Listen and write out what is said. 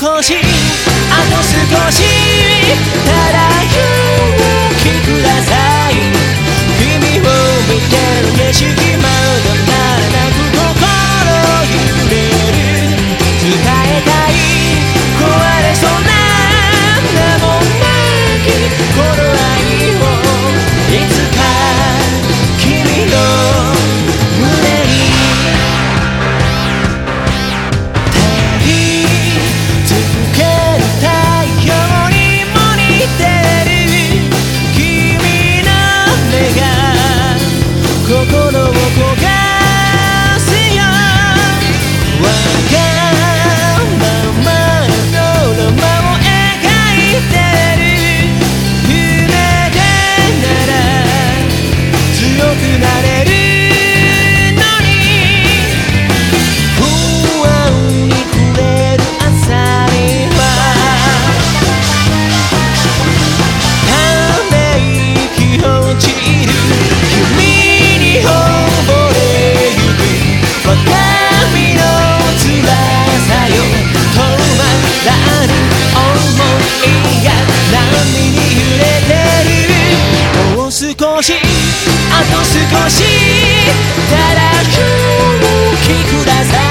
少しあと少しただ勇気ください。君を見てる景色。少しあと少し」「ただ空気くださ。い」